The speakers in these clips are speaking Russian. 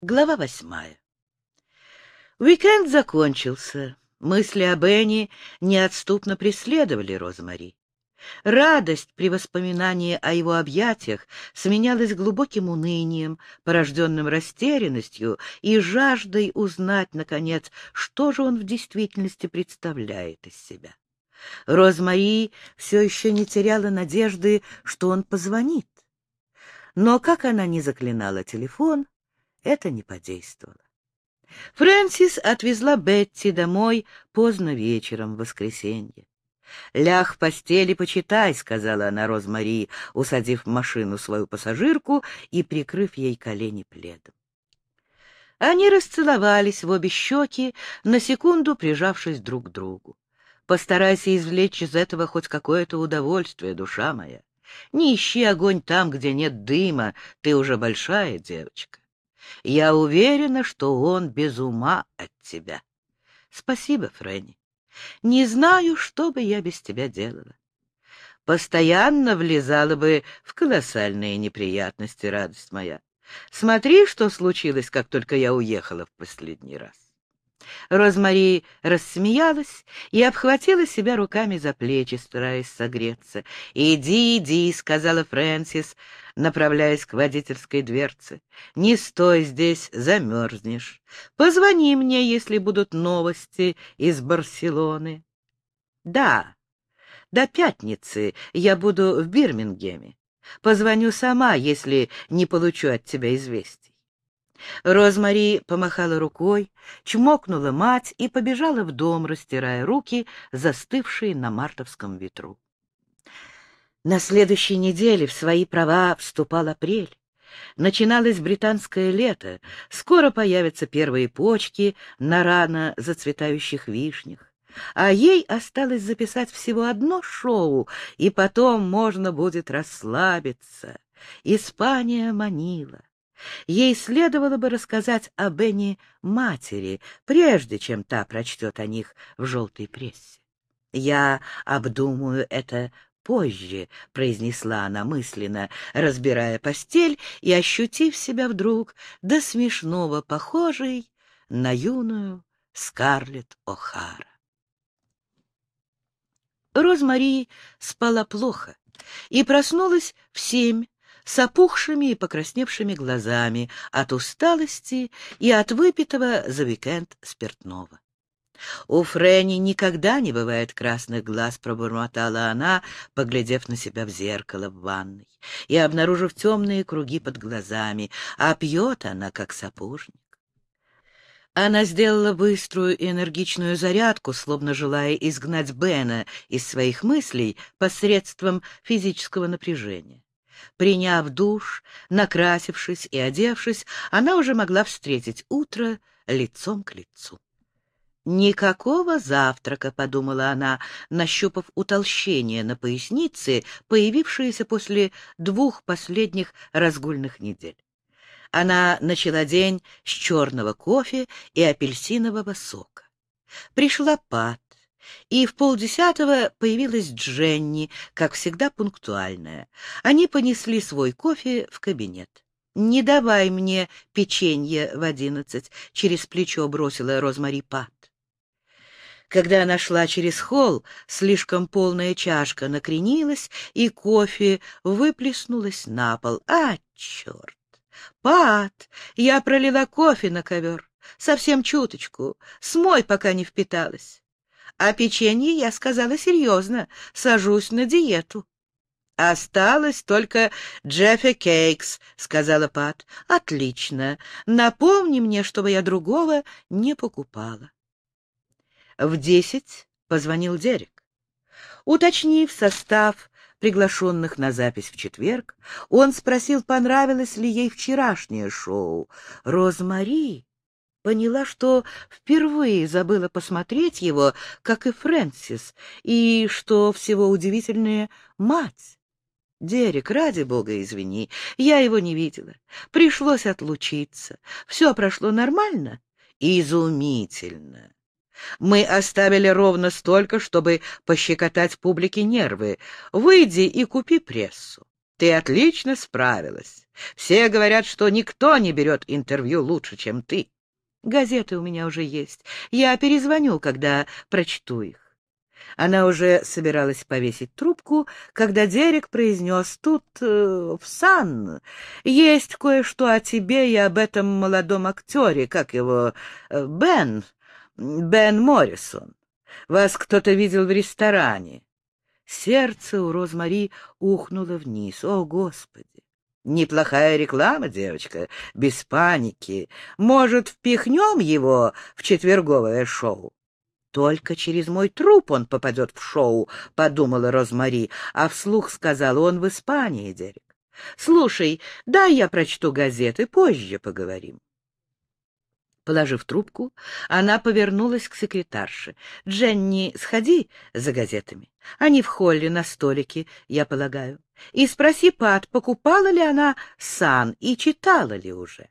Глава восьмая. Уикенд закончился. Мысли о Бенни неотступно преследовали Розмари. Радость при воспоминании о его объятиях сменялась глубоким унынием, порожденным растерянностью и жаждой узнать, наконец, что же он в действительности представляет из себя. Розмари все еще не теряла надежды, что он позвонит. Но как она не заклинала телефон, это не подействовало. Фрэнсис отвезла Бетти домой поздно вечером в воскресенье. «Ляг в постели, почитай», — сказала она Розмари, усадив в машину свою пассажирку и прикрыв ей колени пледом. Они расцеловались в обе щеки, на секунду прижавшись друг к другу. «Постарайся извлечь из этого хоть какое-то удовольствие, душа моя. Не ищи огонь там, где нет дыма, ты уже большая девочка. Я уверена, что он без ума от тебя. Спасибо, Фрэнни. Не знаю, что бы я без тебя делала. Постоянно влезала бы в колоссальные неприятности, радость моя. Смотри, что случилось, как только я уехала в последний раз. Розмари рассмеялась и обхватила себя руками за плечи, стараясь согреться. «Иди, иди», — сказала Фрэнсис, направляясь к водительской дверце. «Не стой здесь, замерзнешь. Позвони мне, если будут новости из Барселоны». «Да, до пятницы я буду в Бирмингеме. Позвоню сама, если не получу от тебя известий». Розмари помахала рукой, чмокнула мать и побежала в дом, растирая руки, застывшие на мартовском ветру. На следующей неделе в свои права вступал апрель. Начиналось британское лето, скоро появятся первые почки на рано зацветающих вишнях. А ей осталось записать всего одно шоу, и потом можно будет расслабиться. Испания манила. Ей следовало бы рассказать о Бенни матери, прежде чем та прочтет о них в желтой прессе. «Я обдумаю это позже», — произнесла она мысленно, разбирая постель и ощутив себя вдруг до смешного похожей на юную Скарлетт О'Хара. Розмари спала плохо и проснулась в семь, с опухшими и покрасневшими глазами от усталости и от выпитого за уикенд спиртного. «У Фрэнни никогда не бывает красных глаз», — пробормотала она, поглядев на себя в зеркало в ванной, и обнаружив темные круги под глазами, а пьет она, как сапожник. Она сделала быструю и энергичную зарядку, словно желая изгнать Бена из своих мыслей посредством физического напряжения. Приняв душ, накрасившись и одевшись, она уже могла встретить утро лицом к лицу. «Никакого завтрака», — подумала она, нащупав утолщение на пояснице, появившееся после двух последних разгульных недель. Она начала день с черного кофе и апельсинового сока. Пришла Пат, и в полдесятого появилась Дженни, как всегда пунктуальная. Они понесли свой кофе в кабинет. «Не давай мне печенье в одиннадцать», — через плечо бросила Розмари Пат. Когда она шла через холл, слишком полная чашка накренилась, и кофе выплеснулось на пол. «А, черт! Пат, я пролила кофе на ковер. Совсем чуточку. Смой, пока не впиталась. А печенье я сказала серьезно, сажусь на диету. «Осталось только Джеффи Кейкс», — сказала Пат. «Отлично. Напомни мне, чтобы я другого не покупала». В десять позвонил Дерек. Уточнив состав приглашенных на запись в четверг, он спросил, понравилось ли ей вчерашнее шоу. «Розмари поняла, что впервые забыла посмотреть его, как и Фрэнсис, и, что всего удивительнее, мать. Дерек, ради бога, извини, я его не видела. Пришлось отлучиться. Все прошло нормально? Изумительно. Мы оставили ровно столько, чтобы пощекотать публике нервы. Выйди и купи прессу. Ты отлично справилась. Все говорят, что никто не берет интервью лучше, чем ты. Газеты у меня уже есть. Я перезвоню, когда прочту их. Она уже собиралась повесить трубку, когда Дерек произнес «Тут, э, в Сан, есть кое-что о тебе и об этом молодом актере, как его, э, Бен, Бен Моррисон. Вас кто-то видел в ресторане». Сердце у Розмари ухнуло вниз. «О, Господи! Неплохая реклама, девочка, без паники. Может, впихнем его в четверговое шоу? Только через мой труп он попадет в шоу, — подумала Розмари, а вслух сказала он в Испании, Дерек. Слушай, дай я прочту газеты, позже поговорим. Положив трубку, она повернулась к секретарше. «Дженни, сходи за газетами. Они в холле на столике, я полагаю. И спроси Пат, покупала ли она сан и читала ли уже».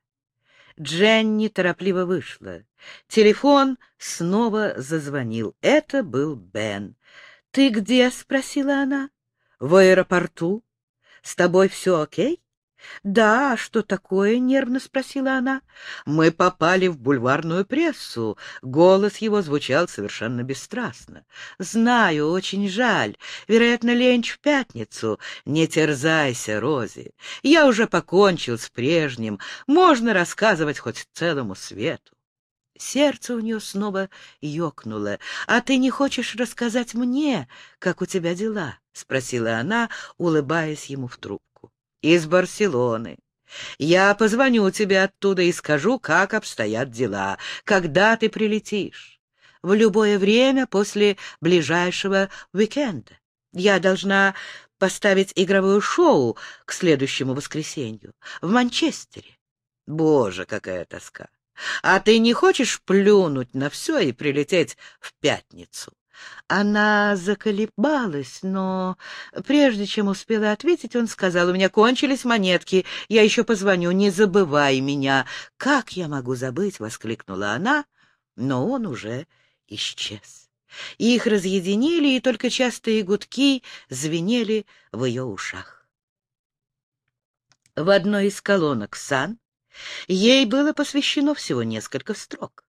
Дженни торопливо вышла. Телефон снова зазвонил. Это был Бен. «Ты где?» — спросила она. «В аэропорту. С тобой все окей?» «Да, что такое?» — нервно спросила она. «Мы попали в бульварную прессу». Голос его звучал совершенно бесстрастно. «Знаю, очень жаль. Вероятно, ленч в пятницу. Не терзайся, Рози. Я уже покончил с прежним. Можно рассказывать хоть целому свету». Сердце у нее снова ёкнуло. «А ты не хочешь рассказать мне, как у тебя дела?» — спросила она, улыбаясь ему в трубку из Барселоны. Я позвоню тебе оттуда и скажу, как обстоят дела, когда ты прилетишь. В любое время после ближайшего уикенда. Я должна поставить игровое шоу к следующему воскресенью в Манчестере. Боже, какая тоска! А ты не хочешь плюнуть на все и прилететь в пятницу? Она заколебалась, но прежде чем успела ответить, он сказал, «У меня кончились монетки, я еще позвоню, не забывай меня». «Как я могу забыть?» — воскликнула она, но он уже исчез. Их разъединили, и только частые гудки звенели в ее ушах. В одной из колонок «Сан» ей было посвящено всего несколько строк.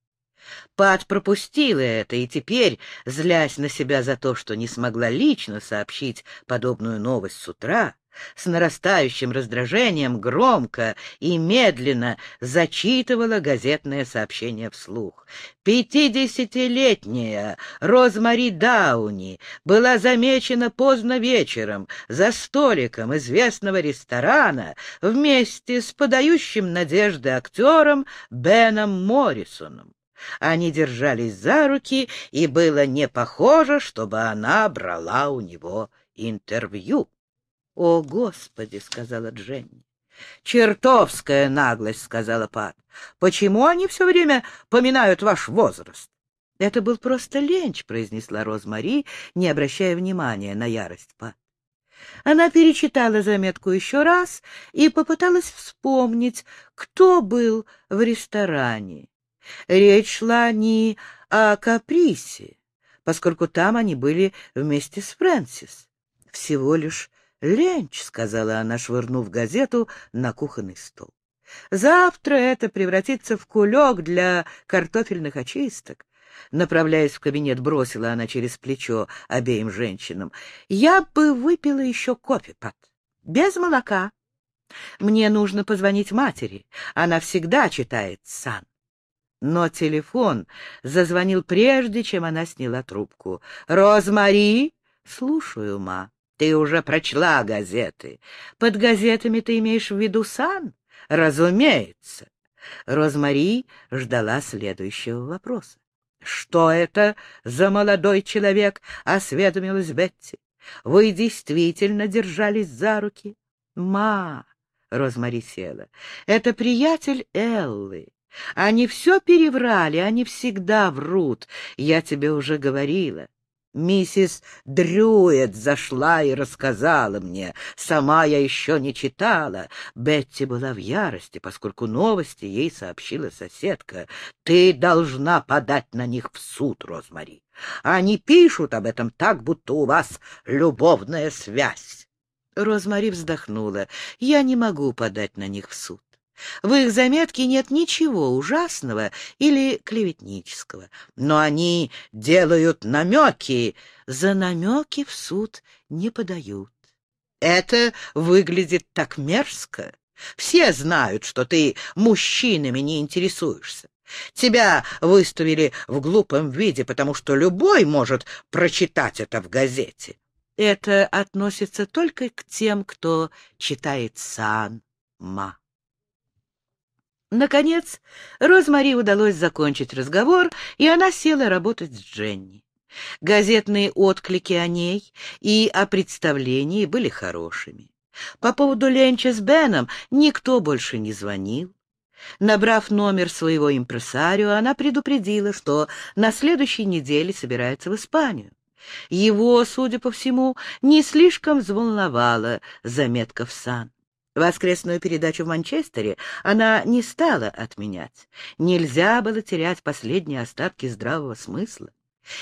Пат пропустила это, и теперь, злясь на себя за то, что не смогла лично сообщить подобную новость с утра, с нарастающим раздражением громко и медленно зачитывала газетное сообщение вслух. Пятидесятилетняя Розмари Дауни была замечена поздно вечером за столиком известного ресторана вместе с подающим надежды актером Беном Моррисоном. Они держались за руки, и было не похоже, чтобы она брала у него интервью. — О, Господи! — сказала Дженни. — Чертовская наглость! — сказала Пат. — Почему они все время поминают ваш возраст? — Это был просто ленч, — произнесла Розмари, не обращая внимания на ярость Пат. Она перечитала заметку еще раз и попыталась вспомнить, кто был в ресторане. Речь шла не о каприсе, поскольку там они были вместе с Фрэнсис. Всего лишь ленч, — сказала она, швырнув газету на кухонный стол. Завтра это превратится в кулек для картофельных очисток. Направляясь в кабинет, бросила она через плечо обеим женщинам. Я бы выпила еще кофе, Пат, без молока. Мне нужно позвонить матери. Она всегда читает сан. Но телефон зазвонил прежде, чем она сняла трубку. «Розмари?» «Слушаю, ма. Ты уже прочла газеты. Под газетами ты имеешь в виду сан?» «Разумеется». Розмари ждала следующего вопроса. «Что это за молодой человек?» — осведомилась Бетти. «Вы действительно держались за руки?» «Ма!» — Розмари села. «Это приятель Эллы. Они все переврали, они всегда врут, я тебе уже говорила. Миссис Дрюет зашла и рассказала мне. Сама я еще не читала. Бетти была в ярости, поскольку новости ей сообщила соседка. Ты должна подать на них в суд, Розмари. Они пишут об этом так, будто у вас любовная связь. Розмари вздохнула. «Я не могу подать на них в суд. В их заметке нет ничего ужасного или клеветнического, но они делают намеки. За намеки в суд не подают. Это выглядит так мерзко. Все знают, что ты мужчинами не интересуешься. Тебя выставили в глупом виде, потому что любой может прочитать это в газете. Это относится только к тем, кто читает сан-ма. Наконец, Розмари удалось закончить разговор, и она села работать с Дженни. Газетные отклики о ней и о представлении были хорошими. По поводу ленча с Беном никто больше не звонил. Набрав номер своего импресарио, она предупредила, что на следующей неделе собирается в Испанию. Его, судя по всему, не слишком взволновала заметка в сан. Воскресную передачу в Манчестере она не стала отменять. Нельзя было терять последние остатки здравого смысла.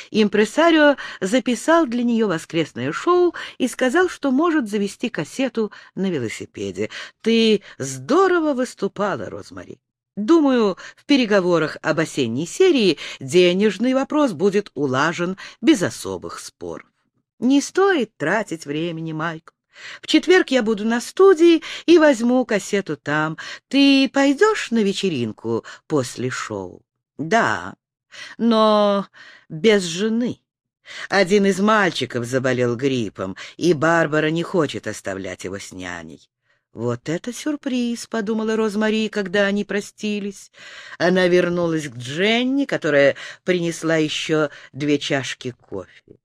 Импресарио записал для нее воскресное шоу и сказал, что может завести кассету на велосипеде. «Ты здорово выступала, Розмари. Думаю, в переговорах об осенней серии денежный вопрос будет улажен без особых споров. Не стоит тратить времени, Майкл. В четверг я буду на студии и возьму кассету там. Ты пойдешь на вечеринку после шоу? Да, но без жены. Один из мальчиков заболел гриппом, и Барбара не хочет оставлять его с няней. «Вот это сюрприз!» — подумала Розмари, когда они простились. Она вернулась к Дженни, которая принесла еще две чашки кофе.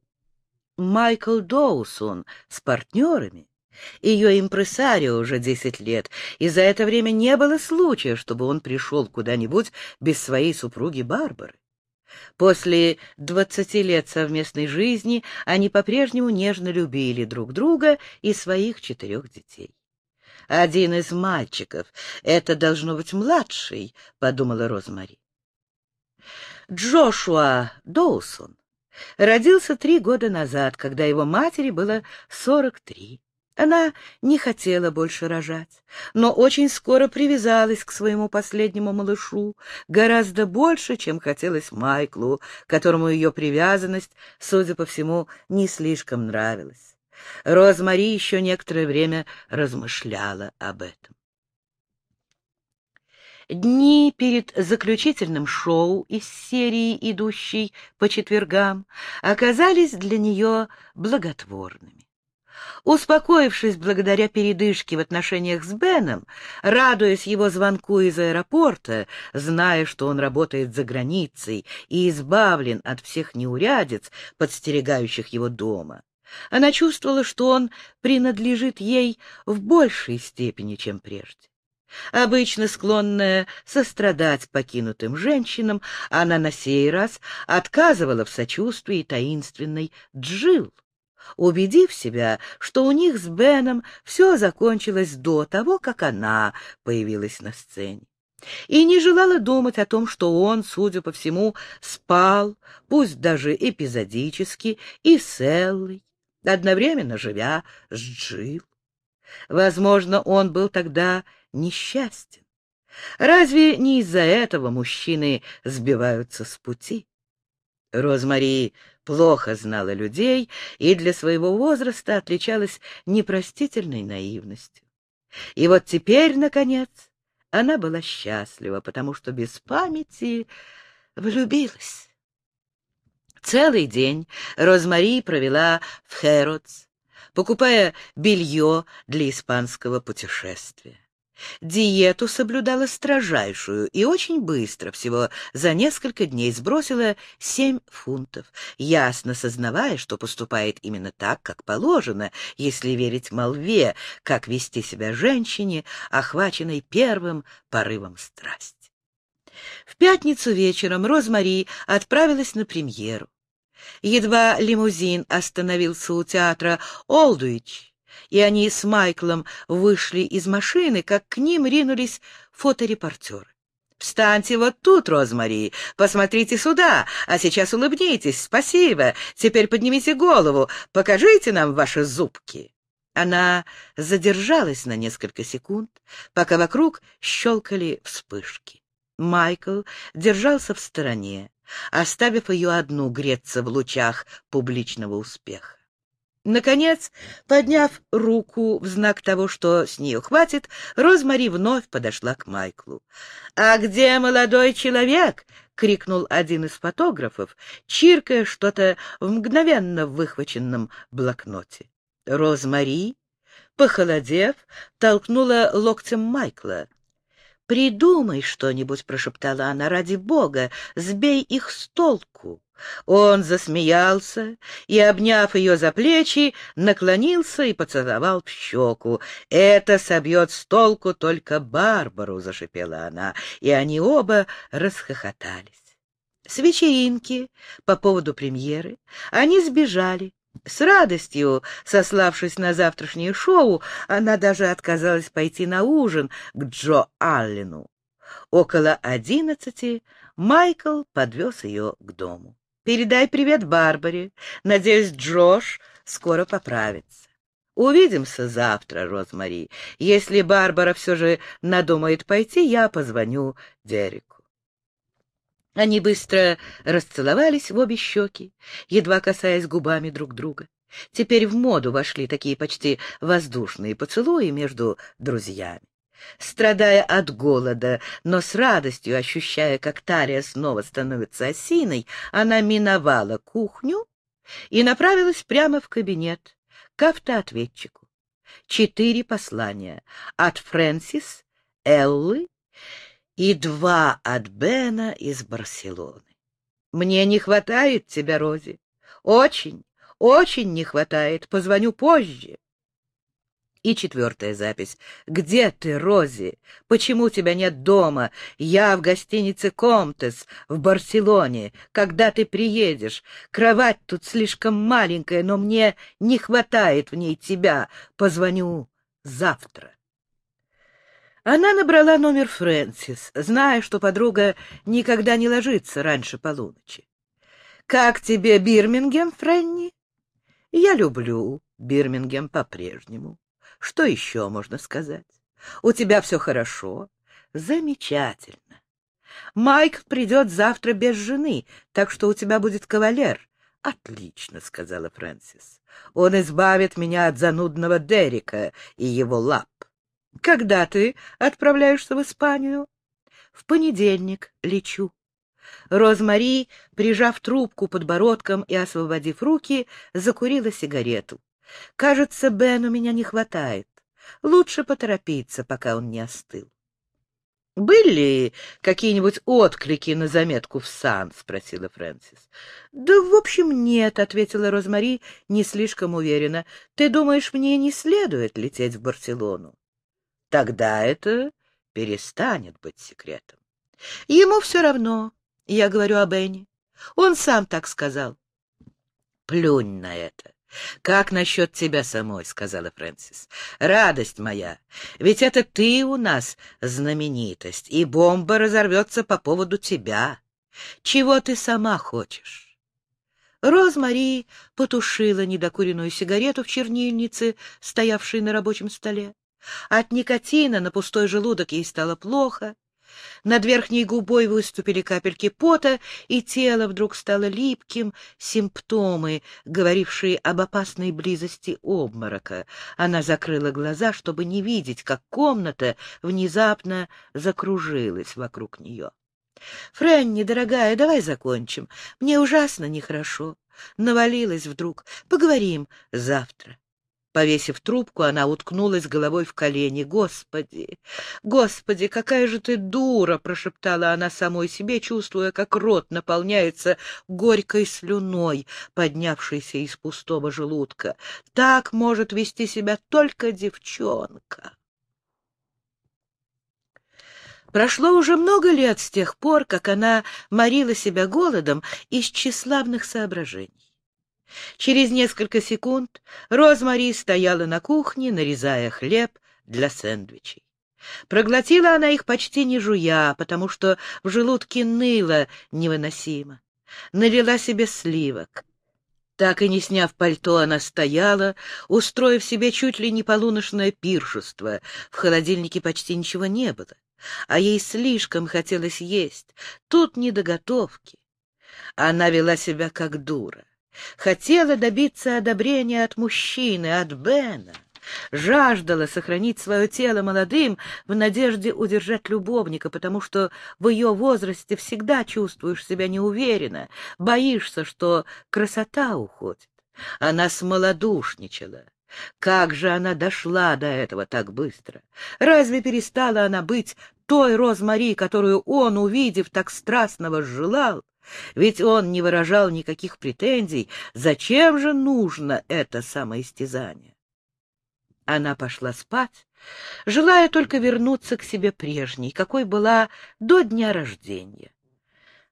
Майкл Доусон с партнерами, ее импресарио уже десять лет, и за это время не было случая, чтобы он пришел куда-нибудь без своей супруги Барбары. После двадцати лет совместной жизни они по-прежнему нежно любили друг друга и своих четырех детей. «Один из мальчиков, это должно быть младший», — подумала Розмари. Джошуа Доусон Родился три года назад, когда его матери было сорок три. Она не хотела больше рожать, но очень скоро привязалась к своему последнему малышу, гораздо больше, чем хотелось Майклу, которому ее привязанность, судя по всему, не слишком нравилась. Розмари еще некоторое время размышляла об этом. Дни перед заключительным шоу из серии, идущей по четвергам, оказались для нее благотворными. Успокоившись благодаря передышке в отношениях с Беном, радуясь его звонку из аэропорта, зная, что он работает за границей и избавлен от всех неурядиц, подстерегающих его дома, она чувствовала, что он принадлежит ей в большей степени, чем прежде. Обычно склонная сострадать покинутым женщинам, она на сей раз отказывала в сочувствии таинственной Джил, убедив себя, что у них с Беном все закончилось до того, как она появилась на сцене. И не желала думать о том, что он, судя по всему, спал, пусть даже эпизодически, и с Эллой, одновременно живя с Джил. Возможно, он был тогда несчастен. Разве не из-за этого мужчины сбиваются с пути? Розмари плохо знала людей и для своего возраста отличалась непростительной наивностью. И вот теперь, наконец, она была счастлива, потому что без памяти влюбилась. Целый день Розмари провела в Хэротс, покупая белье для испанского путешествия. Диету соблюдала строжайшую и очень быстро, всего за несколько дней сбросила семь фунтов, ясно сознавая, что поступает именно так, как положено, если верить молве, как вести себя женщине, охваченной первым порывом страсти. В пятницу вечером Розмари отправилась на премьеру. Едва лимузин остановился у театра «Олдуич», и они с Майклом вышли из машины, как к ним ринулись фоторепортеры. «Встаньте вот тут, Розмари, посмотрите сюда, а сейчас улыбнитесь, спасибо, теперь поднимите голову, покажите нам ваши зубки». Она задержалась на несколько секунд, пока вокруг щелкали вспышки. Майкл держался в стороне, оставив ее одну греться в лучах публичного успеха. Наконец, подняв руку в знак того, что с нее хватит, Розмари вновь подошла к Майклу. «А где молодой человек?» — крикнул один из фотографов, чиркая что-то в мгновенно выхваченном блокноте. Розмари, похолодев, толкнула локтем Майкла. «Придумай что-нибудь», — прошептала она, — «ради бога, сбей их с толку». Он засмеялся и, обняв ее за плечи, наклонился и поцеловал в щеку. «Это собьет с толку только Барбару», — зашипела она, и они оба расхохотались. С вечеринки по поводу премьеры они сбежали. С радостью, сославшись на завтрашнее шоу, она даже отказалась пойти на ужин к Джо Аллену. Около одиннадцати Майкл подвез ее к дому. Передай привет Барбаре. Надеюсь, Джош скоро поправится. Увидимся завтра, Розмари. Если Барбара все же надумает пойти, я позвоню Дереку. Они быстро расцеловались в обе щеки, едва касаясь губами друг друга. Теперь в моду вошли такие почти воздушные поцелуи между друзьями. Страдая от голода, но с радостью ощущая, как Тария снова становится осиной, она миновала кухню и направилась прямо в кабинет к автоответчику. Четыре послания от Фрэнсис, Эллы и два от Бена из Барселоны. «Мне не хватает тебя, Рози. Очень, очень не хватает. Позвоню позже». И четвертая запись. «Где ты, Рози? Почему тебя нет дома? Я в гостинице «Комтес» в Барселоне. Когда ты приедешь? Кровать тут слишком маленькая, но мне не хватает в ней тебя. Позвоню завтра». Она набрала номер Фрэнсис, зная, что подруга никогда не ложится раньше полуночи. «Как тебе Бирмингем, Фрэнни?» «Я люблю Бирмингем по-прежнему». Что еще можно сказать? У тебя все хорошо? Замечательно. Майк придет завтра без жены, так что у тебя будет кавалер. Отлично, сказала Фрэнсис. Он избавит меня от занудного Дерека и его лап. Когда ты отправляешься в Испанию? В понедельник лечу. Розмари, прижав трубку подбородком и освободив руки, закурила сигарету. Кажется, Бену меня не хватает. Лучше поторопиться, пока он не остыл. — Были какие-нибудь отклики на заметку в сан? — спросила Фрэнсис. — Да, в общем, нет, — ответила Розмари не слишком уверенно. — Ты думаешь, мне не следует лететь в Барселону? — Тогда это перестанет быть секретом. — Ему все равно, я говорю о Бенни. Он сам так сказал. — Плюнь на это. «Как насчет тебя самой?» — сказала Фрэнсис. «Радость моя, ведь это ты у нас знаменитость, и бомба разорвется по поводу тебя. Чего ты сама хочешь?» Розмари потушила недокуренную сигарету в чернильнице, стоявшей на рабочем столе. От никотина на пустой желудок ей стало плохо. Над верхней губой выступили капельки пота, и тело вдруг стало липким, симптомы, говорившие об опасной близости обморока. Она закрыла глаза, чтобы не видеть, как комната внезапно закружилась вокруг нее. — Фрэнни, дорогая, давай закончим. Мне ужасно нехорошо. Навалилась вдруг. Поговорим завтра. Повесив трубку, она уткнулась головой в колени. «Господи! Господи, какая же ты дура!» — прошептала она самой себе, чувствуя, как рот наполняется горькой слюной, поднявшейся из пустого желудка. «Так может вести себя только девчонка!» Прошло уже много лет с тех пор, как она морила себя голодом из тщеславных соображений. Через несколько секунд Розмари стояла на кухне, нарезая хлеб для сэндвичей. Проглотила она их почти не жуя, потому что в желудке ныло невыносимо. Налила себе сливок. Так и не сняв пальто, она стояла, устроив себе чуть ли не полуношное пиршество. В холодильнике почти ничего не было, а ей слишком хотелось есть. Тут не до готовки. Она вела себя как дура. Хотела добиться одобрения от мужчины, от Бена жаждала сохранить свое тело молодым в надежде удержать любовника, потому что в ее возрасте всегда чувствуешь себя неуверенно, боишься, что красота уходит. Она смолодушничала. Как же она дошла до этого так быстро? Разве перестала она быть той Розмари, которую он, увидев, так страстно желал? Ведь он не выражал никаких претензий. Зачем же нужно это самоистязание? Она пошла спать, желая только вернуться к себе прежней, какой была до дня рождения,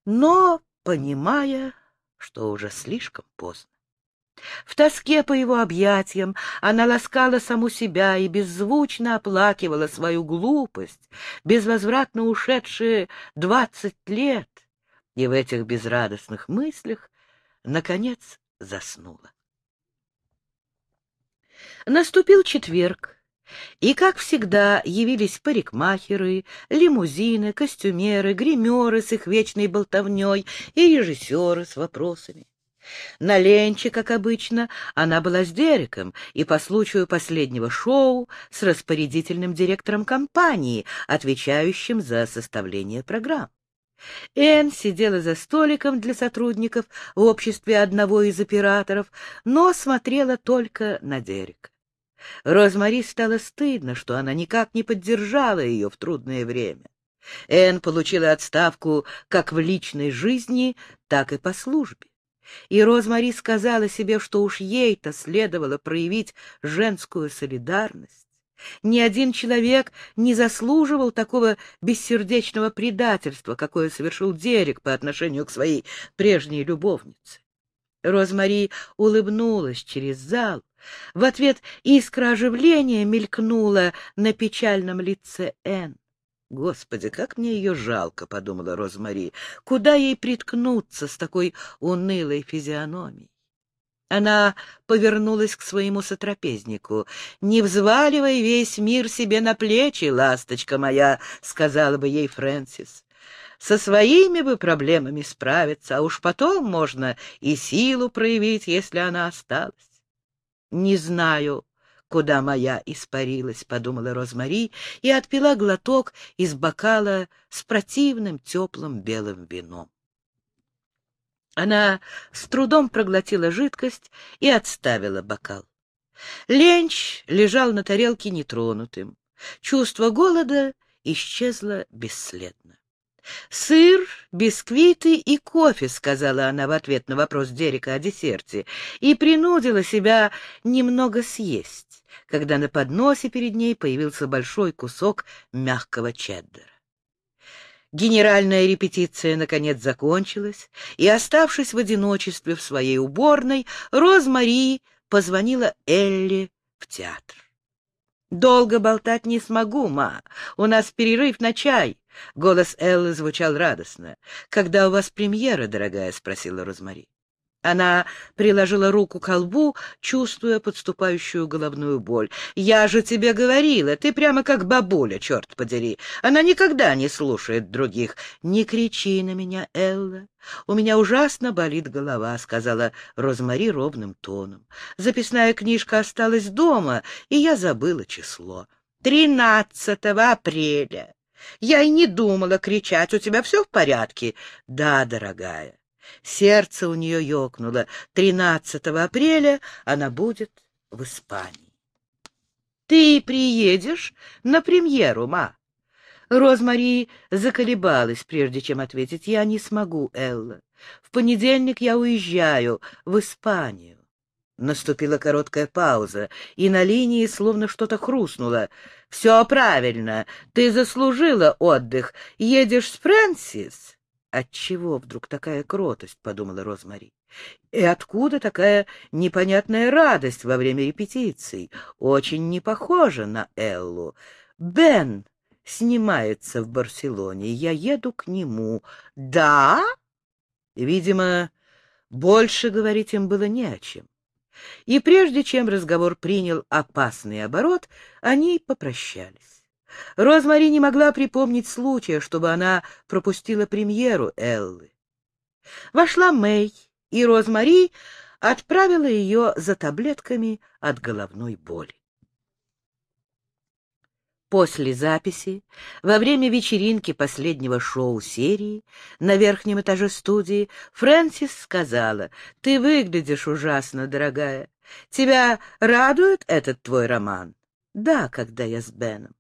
но понимая, что уже слишком поздно. В тоске по его объятиям она ласкала саму себя и беззвучно оплакивала свою глупость, безвозвратно ушедшие двадцать лет, и в этих безрадостных мыслях, наконец, заснула. Наступил четверг, и, как всегда, явились парикмахеры, лимузины, костюмеры, гримеры с их вечной болтовней и режиссеры с вопросами. На ленче, как обычно, она была с Дереком и по случаю последнего шоу с распорядительным директором компании, отвечающим за составление программ. Энн сидела за столиком для сотрудников в обществе одного из операторов, но смотрела только на Дерека. Розмари стало стыдно, что она никак не поддержала ее в трудное время. Энн получила отставку как в личной жизни, так и по службе. И Розмари сказала себе, что уж ей-то следовало проявить женскую солидарность. Ни один человек не заслуживал такого бессердечного предательства, какое совершил Дерек по отношению к своей прежней любовнице. Розмари улыбнулась через зал. В ответ искра оживления мелькнула на печальном лице Энн. «Господи, как мне ее жалко!» — подумала Розмари. «Куда ей приткнуться с такой унылой физиономией?» Она повернулась к своему сотрапезнику. «Не взваливай весь мир себе на плечи, ласточка моя», — сказала бы ей Фрэнсис. «Со своими бы проблемами справиться, а уж потом можно и силу проявить, если она осталась». «Не знаю, куда моя испарилась», — подумала Розмари и отпила глоток из бокала с противным теплым белым вином. Она с трудом проглотила жидкость и отставила бокал. Ленч лежал на тарелке нетронутым. Чувство голода исчезло бесследно. «Сыр, бисквиты и кофе», — сказала она в ответ на вопрос Дерека о десерте, и принудила себя немного съесть, когда на подносе перед ней появился большой кусок мягкого чеддера. Генеральная репетиция, наконец, закончилась, и, оставшись в одиночестве в своей уборной, Розмари позвонила Элли в театр. «Долго болтать не смогу, ма. У нас перерыв на чай». Голос Эллы звучал радостно. «Когда у вас премьера, дорогая?» — спросила Розмари. Она приложила руку к колбу, чувствуя подступающую головную боль. «Я же тебе говорила, ты прямо как бабуля, черт подери. Она никогда не слушает других. Не кричи на меня, Элла. У меня ужасно болит голова», — сказала Розмари ровным тоном. «Записная книжка осталась дома, и я забыла число. Тринадцатого апреля. Я и не думала кричать. У тебя все в порядке?» «Да, дорогая». Сердце у нее ёкнуло. 13 апреля она будет в Испании. — Ты приедешь на премьеру, ма? Розмари заколебалась, прежде чем ответить. — Я не смогу, Элла. В понедельник я уезжаю в Испанию. Наступила короткая пауза, и на линии словно что-то хрустнуло. — Все правильно. Ты заслужила отдых. Едешь с Фрэнсис? Отчего вдруг такая кротость, — подумала Розмари. И откуда такая непонятная радость во время репетиций? Очень не похожа на Эллу. Бен снимается в Барселоне, я еду к нему. Да? Видимо, Больше говорить им было не о чем. И прежде чем разговор принял опасный оборот, они попрощались. Розмари не могла припомнить случая, чтобы она пропустила премьеру Эллы. Вошла Мэй, и Розмари отправила ее за таблетками от головной боли. После записи, во время вечеринки последнего шоу серии на верхнем этаже студии, Фрэнсис сказала, «Ты выглядишь ужасно, дорогая. Тебя радует этот твой роман?» «Да, когда я с Беном.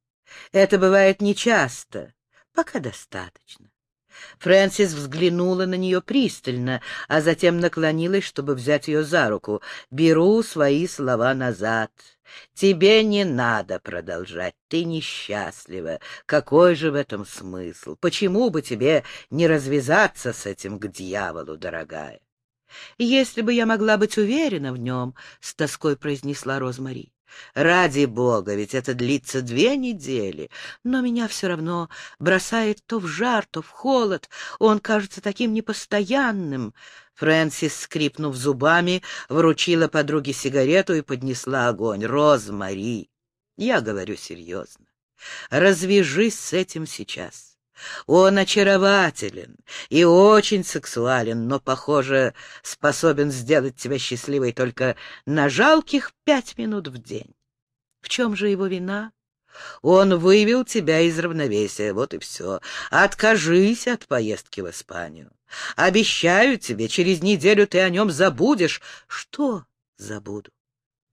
Это бывает нечасто, пока достаточно». Фрэнсис взглянула на нее пристально, а затем наклонилась, чтобы взять ее за руку. «Беру свои слова назад. Тебе не надо продолжать, ты несчастлива. Какой же в этом смысл? Почему бы тебе не развязаться с этим к дьяволу, дорогая?» «Если бы я могла быть уверена в нем», — с тоской произнесла Розмари. Ради бога, ведь это длится две недели. Но меня все равно бросает то в жар, то в холод. Он кажется таким непостоянным. Фрэнсис, скрипнув зубами, вручила подруге сигарету и поднесла огонь. Розмари, я говорю серьезно. Развяжись с этим сейчас. Он очарователен и очень сексуален, но, похоже, способен сделать тебя счастливой только на жалких пять минут в день. В чем же его вина? Он вывел тебя из равновесия, вот и все. Откажись от поездки в Испанию. Обещаю тебе, через неделю ты о нем забудешь. Что забуду?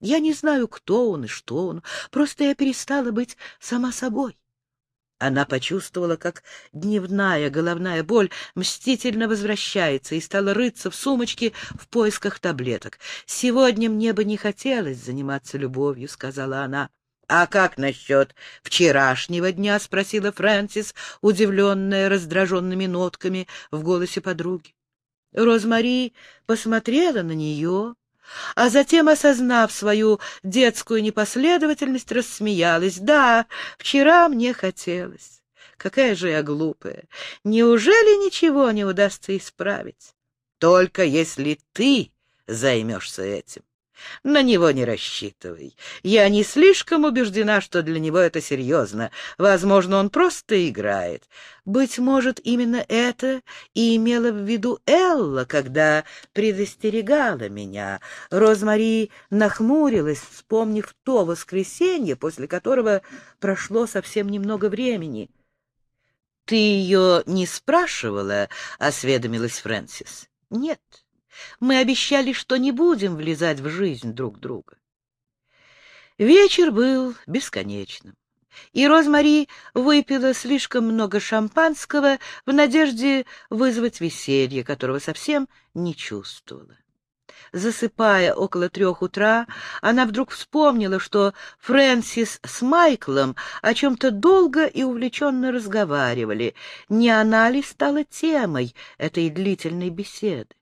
Я не знаю, кто он и что он, просто я перестала быть сама собой. Она почувствовала, как дневная головная боль мстительно возвращается и стала рыться в сумочке в поисках таблеток. «Сегодня мне бы не хотелось заниматься любовью», — сказала она. «А как насчет вчерашнего дня?» — спросила Фрэнсис, удивленная раздраженными нотками в голосе подруги. Розмари посмотрела на нее, а затем, осознав свою детскую непоследовательность, рассмеялась. «Да, вчера мне хотелось. Какая же я глупая! Неужели ничего не удастся исправить? Только если ты займешься этим. На него не рассчитывай. Я не слишком убеждена, что для него это серьезно. Возможно, он просто играет. Быть может, именно это и имела в виду Элла, когда предостерегала меня. Розмари нахмурилась, вспомнив то воскресенье, после которого прошло совсем немного времени. — Ты ее не спрашивала? — осведомилась Фрэнсис. — Нет. — мы обещали, что не будем влезать в жизнь друг друга. Вечер был бесконечным, и Розмари выпила слишком много шампанского в надежде вызвать веселье, которого совсем не чувствовала. Засыпая около трех утра, она вдруг вспомнила, что Фрэнсис с Майклом о чем-то долго и увлеченно разговаривали. Не она ли стала темой этой длительной беседы?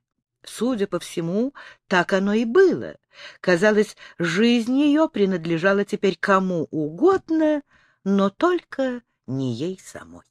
Судя по всему, так оно и было. Казалось, жизнь ее принадлежала теперь кому угодно, но только не ей самой.